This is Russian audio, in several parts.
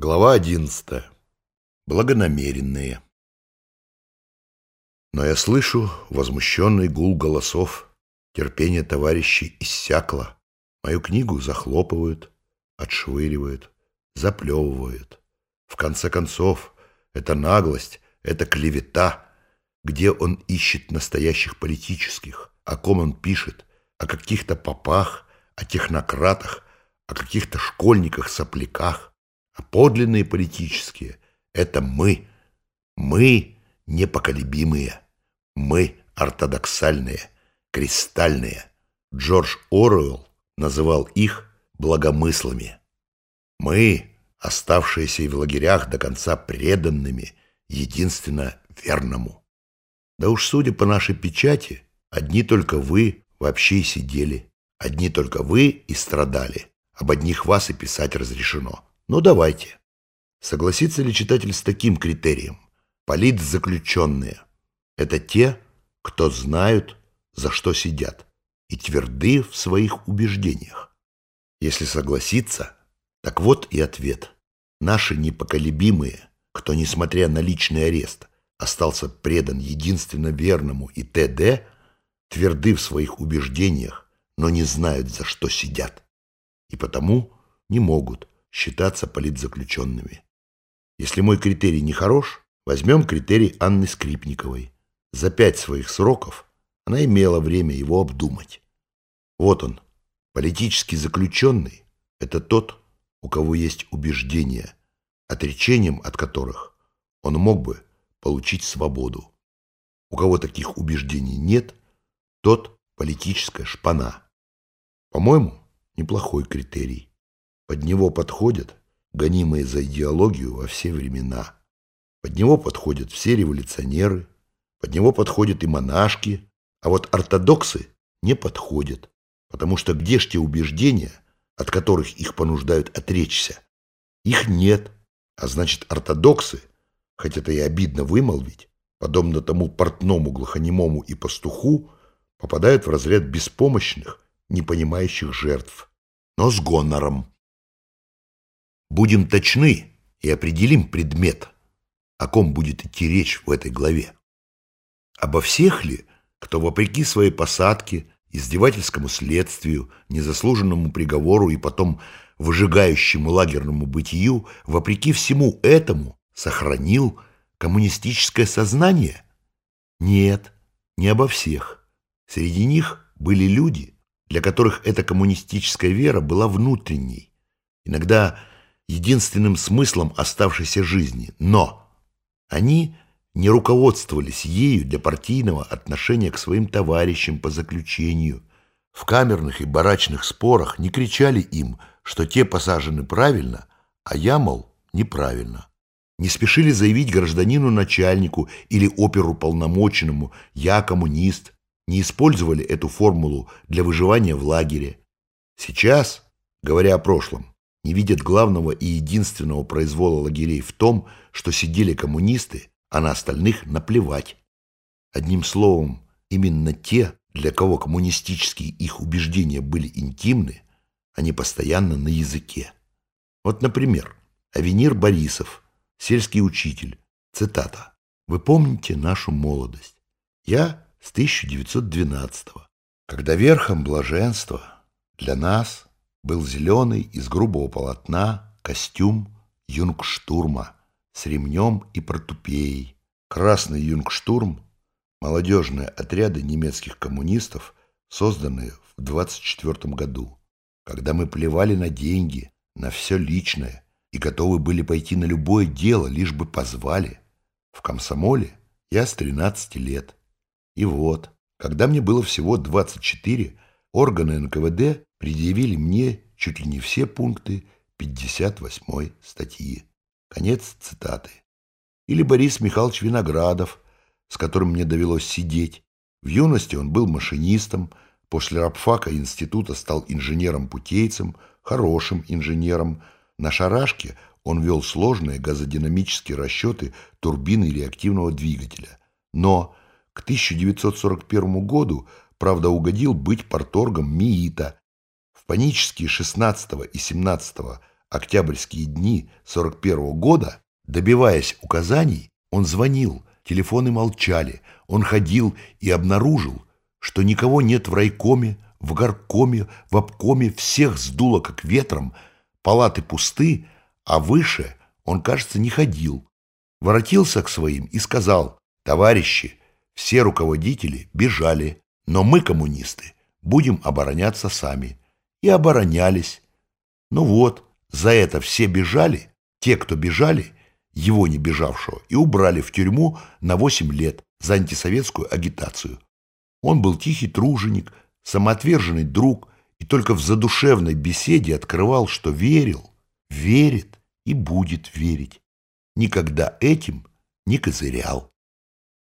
Глава одиннадцатая. Благонамеренные. Но я слышу возмущенный гул голосов. Терпение товарищей иссякло. Мою книгу захлопывают, отшвыривают, заплевывают. В конце концов, это наглость, это клевета. Где он ищет настоящих политических? О ком он пишет? О каких-то попах, о технократах, о каких-то школьниках-сопляках? А подлинные политические — это мы. Мы непоколебимые. Мы ортодоксальные, кристальные. Джордж Оруэлл называл их благомыслами. Мы, оставшиеся и в лагерях до конца преданными, единственно верному. Да уж, судя по нашей печати, одни только вы вообще сидели. Одни только вы и страдали. Об одних вас и писать разрешено. Ну, давайте. Согласится ли читатель с таким критерием? Политзаключенные – это те, кто знают, за что сидят, и тверды в своих убеждениях. Если согласится, так вот и ответ. Наши непоколебимые, кто, несмотря на личный арест, остался предан единственно верному и т.д., тверды в своих убеждениях, но не знают, за что сидят, и потому не могут считаться политзаключенными. Если мой критерий не хорош, возьмем критерий Анны Скрипниковой. За пять своих сроков она имела время его обдумать. Вот он, политически заключенный, это тот, у кого есть убеждения, отречением от которых он мог бы получить свободу. У кого таких убеждений нет, тот политическая шпана. По-моему, неплохой критерий. Под него подходят, гонимые за идеологию во все времена. Под него подходят все революционеры, под него подходят и монашки, а вот ортодоксы не подходят, потому что где ж те убеждения, от которых их понуждают отречься? Их нет, а значит ортодоксы, хоть это и обидно вымолвить, подобно тому портному, глухонемому и пастуху, попадают в разряд беспомощных, не понимающих жертв, но с гонором. Будем точны и определим предмет, о ком будет идти речь в этой главе. Обо всех ли, кто вопреки своей посадке, издевательскому следствию, незаслуженному приговору и потом выжигающему лагерному бытию, вопреки всему этому сохранил коммунистическое сознание? Нет, не обо всех. Среди них были люди, для которых эта коммунистическая вера была внутренней, иногда единственным смыслом оставшейся жизни, но они не руководствовались ею для партийного отношения к своим товарищам по заключению. В камерных и барачных спорах не кричали им, что те посажены правильно, а я, мол, неправильно. Не спешили заявить гражданину-начальнику или оперу полномоченному «я коммунист», не использовали эту формулу для выживания в лагере. Сейчас, говоря о прошлом, не видят главного и единственного произвола лагерей в том, что сидели коммунисты, а на остальных наплевать. Одним словом, именно те, для кого коммунистические их убеждения были интимны, они постоянно на языке. Вот, например, Авенир Борисов, сельский учитель, цитата. «Вы помните нашу молодость? Я с 1912-го, когда верхом блаженства для нас был зеленый из грубого полотна костюм юнгштурма с ремнем и протупеей. Красный юнгштурм – молодежные отряды немецких коммунистов, созданные в 24 году, когда мы плевали на деньги, на все личное и готовы были пойти на любое дело, лишь бы позвали. В комсомоле я с 13 лет. И вот, когда мне было всего 24, органы НКВД предъявили мне чуть ли не все пункты 58 статьи. Конец цитаты. Или Борис Михайлович Виноградов, с которым мне довелось сидеть. В юности он был машинистом, после рабфака института стал инженером-путейцем, хорошим инженером. На шарашке он вел сложные газодинамические расчеты турбины реактивного двигателя. Но к 1941 году правда, угодил быть порторгом МИИТа. Панические 16 и 17 октябрьские дни 41 -го года, добиваясь указаний, он звонил, телефоны молчали, он ходил и обнаружил, что никого нет в райкоме, в горкоме, в обкоме, всех сдуло как ветром, палаты пусты, а выше он, кажется, не ходил. Воротился к своим и сказал, товарищи, все руководители бежали, но мы, коммунисты, будем обороняться сами. И оборонялись. Ну вот, за это все бежали, те, кто бежали, его не бежавшего, и убрали в тюрьму на 8 лет за антисоветскую агитацию. Он был тихий труженик, самоотверженный друг и только в задушевной беседе открывал, что верил, верит и будет верить. Никогда этим не козырял.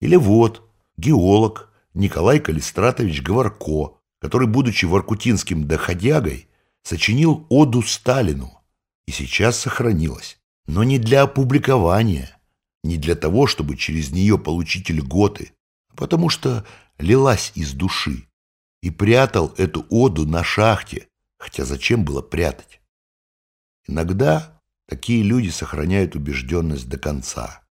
Или вот, геолог Николай Калистратович Говорко, который, будучи воркутинским доходягой, сочинил оду Сталину и сейчас сохранилась, но не для опубликования, не для того, чтобы через нее получить льготы, а потому что лилась из души, и прятал эту оду на шахте, хотя зачем было прятать? Иногда такие люди сохраняют убежденность до конца.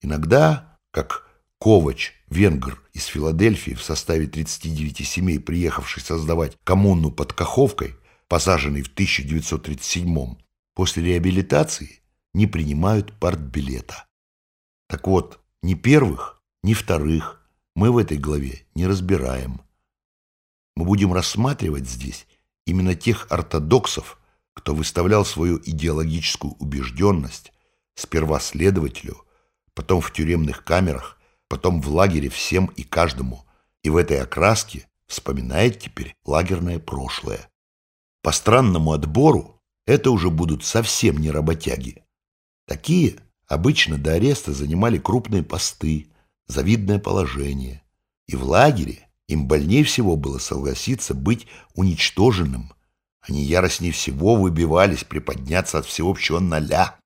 Иногда, как Ковач, венгр из Филадельфии, в составе 39 семей, приехавший создавать коммуну под Каховкой, посаженный в 1937 после реабилитации не принимают партбилета. Так вот, ни первых, ни вторых мы в этой главе не разбираем. Мы будем рассматривать здесь именно тех ортодоксов, кто выставлял свою идеологическую убежденность сперва следователю, потом в тюремных камерах, потом в лагере всем и каждому, и в этой окраске вспоминает теперь лагерное прошлое. По странному отбору это уже будут совсем не работяги. Такие обычно до ареста занимали крупные посты, завидное положение. И в лагере им больнее всего было согласиться быть уничтоженным. Они яростнее всего выбивались приподняться от всеобщего ноля.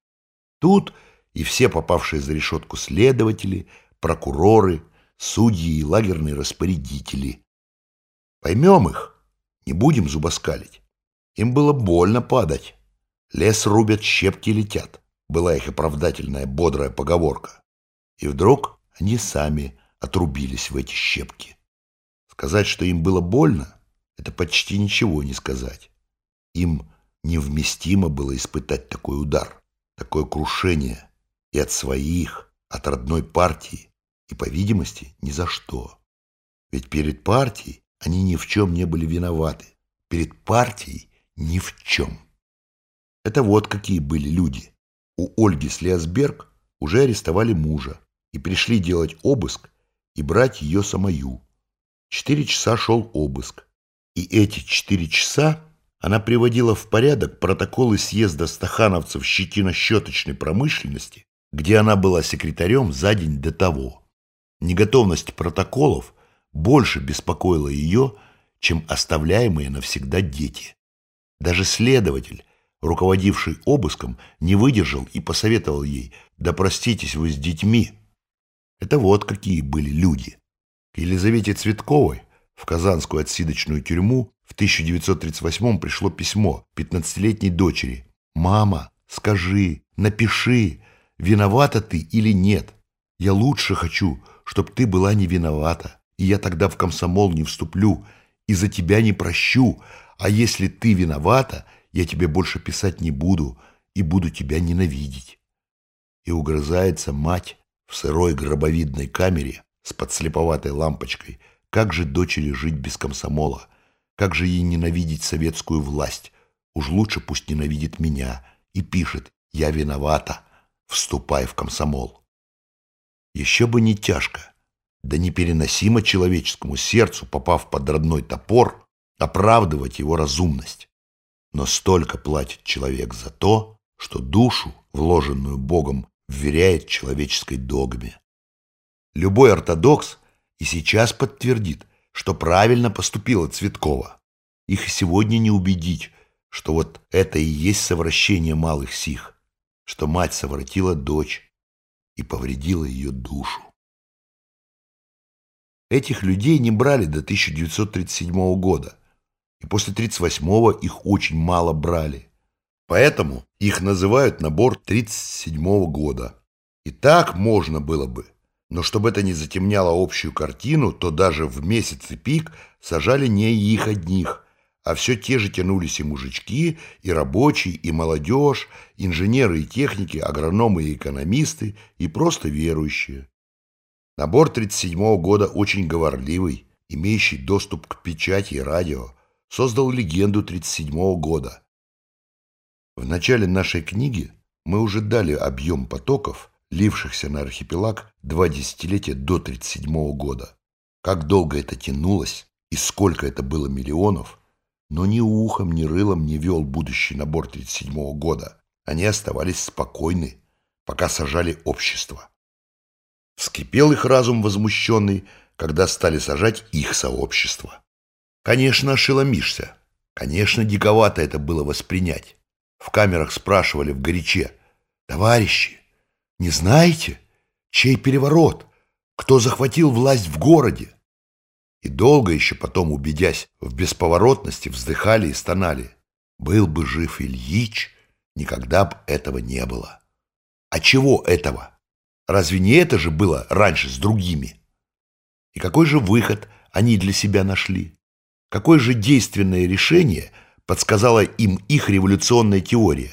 Тут и все попавшие за решетку следователи, прокуроры, судьи и лагерные распорядители. Поймем их, не будем зубоскалить. Им было больно падать. Лес рубят, щепки летят. Была их оправдательная бодрая поговорка. И вдруг они сами отрубились в эти щепки. Сказать, что им было больно, это почти ничего не сказать. Им невместимо было испытать такой удар, такое крушение и от своих, от родной партии, и, по видимости, ни за что. Ведь перед партией они ни в чем не были виноваты. Перед партией ни в чем. Это вот какие были люди. У Ольги Слиасберг уже арестовали мужа и пришли делать обыск и брать ее самую. Четыре часа шел обыск. И эти четыре часа она приводила в порядок протоколы съезда стахановцев щетино-щеточной промышленности, где она была секретарем за день до того. Неготовность протоколов больше беспокоила ее, чем оставляемые навсегда дети. Даже следователь, руководивший обыском, не выдержал и посоветовал ей «Да проститесь вы с детьми». Это вот какие были люди. К Елизавете Цветковой в Казанскую отсидочную тюрьму в 1938 пришло письмо 15-летней дочери. «Мама, скажи, напиши, виновата ты или нет. Я лучше хочу, чтобы ты была не виновата, и я тогда в комсомол не вступлю, и за тебя не прощу, а если ты виновата, я тебе больше писать не буду и буду тебя ненавидеть. И угрызается мать в сырой гробовидной камере с подслеповатой лампочкой. Как же дочери жить без комсомола? Как же ей ненавидеть советскую власть? Уж лучше пусть ненавидит меня и пишет «Я виновата, вступай в комсомол». Еще бы не тяжко, да непереносимо человеческому сердцу, попав под родной топор, оправдывать его разумность. Но столько платит человек за то, что душу, вложенную Богом, вверяет человеческой догме. Любой ортодокс и сейчас подтвердит, что правильно поступила Цветкова. Их и сегодня не убедить, что вот это и есть совращение малых сих, что мать совратила дочь и повредила ее душу. Этих людей не брали до 1937 года, и после 38-го их очень мало брали. Поэтому их называют набор 37 года. И так можно было бы. Но чтобы это не затемняло общую картину, то даже в месяцы пик сажали не их одних, а все те же тянулись и мужички, и рабочие, и молодежь, инженеры и техники, агрономы и экономисты, и просто верующие. Набор 37 года очень говорливый, имеющий доступ к печати и радио, создал легенду 37 года. В начале нашей книги мы уже дали объем потоков, лившихся на архипелаг два десятилетия до 37 года. Как долго это тянулось и сколько это было миллионов, но ни ухом, ни рылом не вел будущий набор 37 года. Они оставались спокойны, пока сажали общество. Вскипел их разум возмущенный, когда стали сажать их сообщество. Конечно, ошеломишься. Конечно, диковато это было воспринять. В камерах спрашивали в горяче. «Товарищи, не знаете, чей переворот? Кто захватил власть в городе? И долго еще потом, убедясь в бесповоротности, вздыхали и стонали. Был бы жив Ильич, никогда бы этого не было. А чего этого? Разве не это же было раньше с другими? И какой же выход они для себя нашли? Какое же действенное решение подсказала им их революционная теория?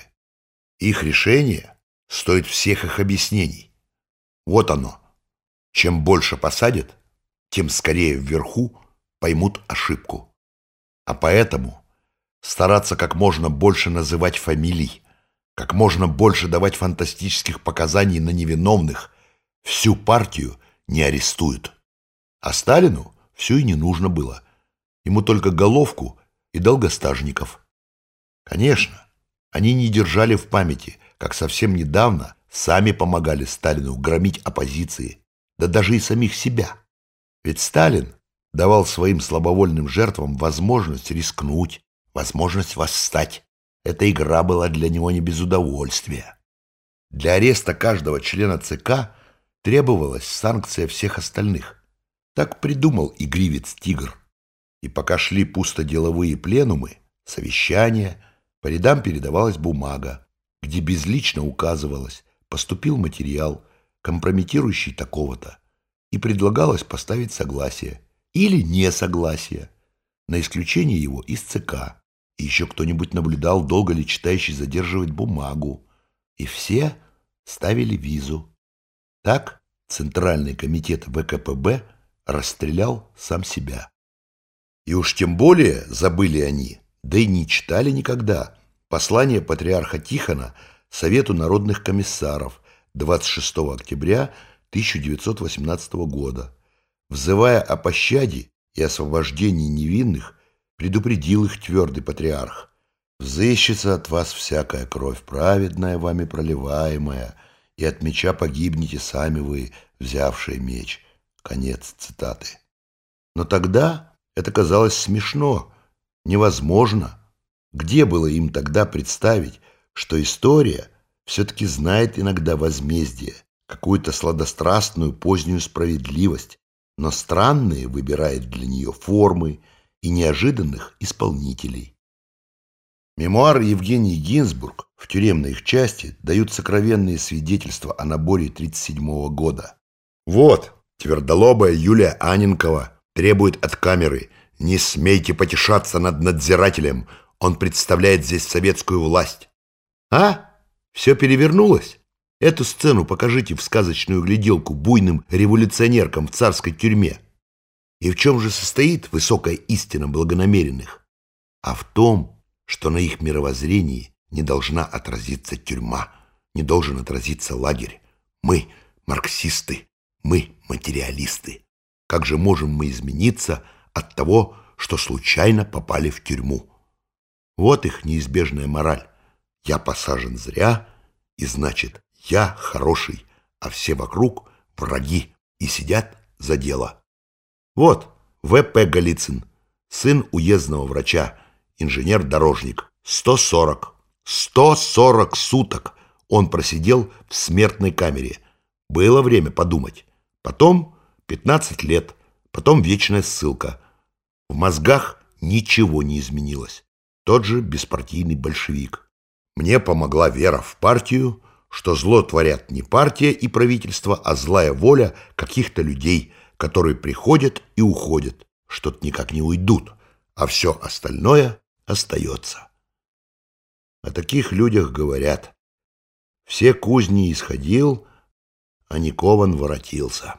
Их решение стоит всех их объяснений. Вот оно. Чем больше посадят, тем скорее вверху поймут ошибку. А поэтому стараться как можно больше называть фамилий, как можно больше давать фантастических показаний на невиновных, всю партию не арестуют. А Сталину все и не нужно было. Ему только головку и долгостажников. Конечно, они не держали в памяти, как совсем недавно сами помогали Сталину громить оппозиции, да даже и самих себя. Ведь Сталин давал своим слабовольным жертвам возможность рискнуть, возможность восстать. Эта игра была для него не без удовольствия. Для ареста каждого члена ЦК требовалась санкция всех остальных. Так придумал игривец «Тигр». И пока шли пусто-деловые пленумы, совещания, по рядам передавалась бумага, где безлично указывалось, поступил материал, компрометирующий такого-то, и предлагалось поставить согласие или несогласие, на исключение его из ЦК. И еще кто-нибудь наблюдал, долго ли читающий задерживает бумагу. И все ставили визу. Так Центральный комитет ВКПБ расстрелял сам себя. И уж тем более забыли они, да и не читали никогда, Послание патриарха Тихона Совету народных комиссаров 26 октября 1918 года, взывая о пощаде и освобождении невинных, предупредил их твердый патриарх. «Взыщется от вас всякая кровь праведная, вами проливаемая, и от меча погибнете сами вы, взявшие меч». Конец цитаты. Но тогда это казалось смешно, невозможно – где было им тогда представить, что история все-таки знает иногда возмездие, какую-то сладострастную позднюю справедливость, но странные выбирает для нее формы и неожиданных исполнителей. Мемуары Евгении Гинзбург в тюремной их части дают сокровенные свидетельства о наборе 1937 года. Вот, твердолобая Юлия Аненкова требует от камеры «Не смейте потешаться над надзирателем, он представляет здесь советскую власть. А? Все перевернулось? Эту сцену покажите в сказочную гляделку буйным революционеркам в царской тюрьме. И в чем же состоит высокая истина благонамеренных? А в том, что на их мировоззрении не должна отразиться тюрьма, не должен отразиться лагерь. Мы марксисты, мы материалисты. Как же можем мы измениться от того, что случайно попали в тюрьму? Вот их неизбежная мораль. Я посажен зря, и значит, я хороший, а все вокруг враги и сидят за дело. Вот В.П. Голицын, сын уездного врача, инженер-дорожник. 140. 140 суток он просидел в смертной камере. Было время подумать. Потом 15 лет, потом вечная ссылка. В мозгах ничего не изменилось тот же беспартийный большевик. Мне помогла вера в партию, что зло творят не партия и правительство, а злая воля каких-то людей, которые приходят и уходят, что-то никак не уйдут, а все остальное остается. О таких людях говорят. Все кузни исходил, а не кован воротился.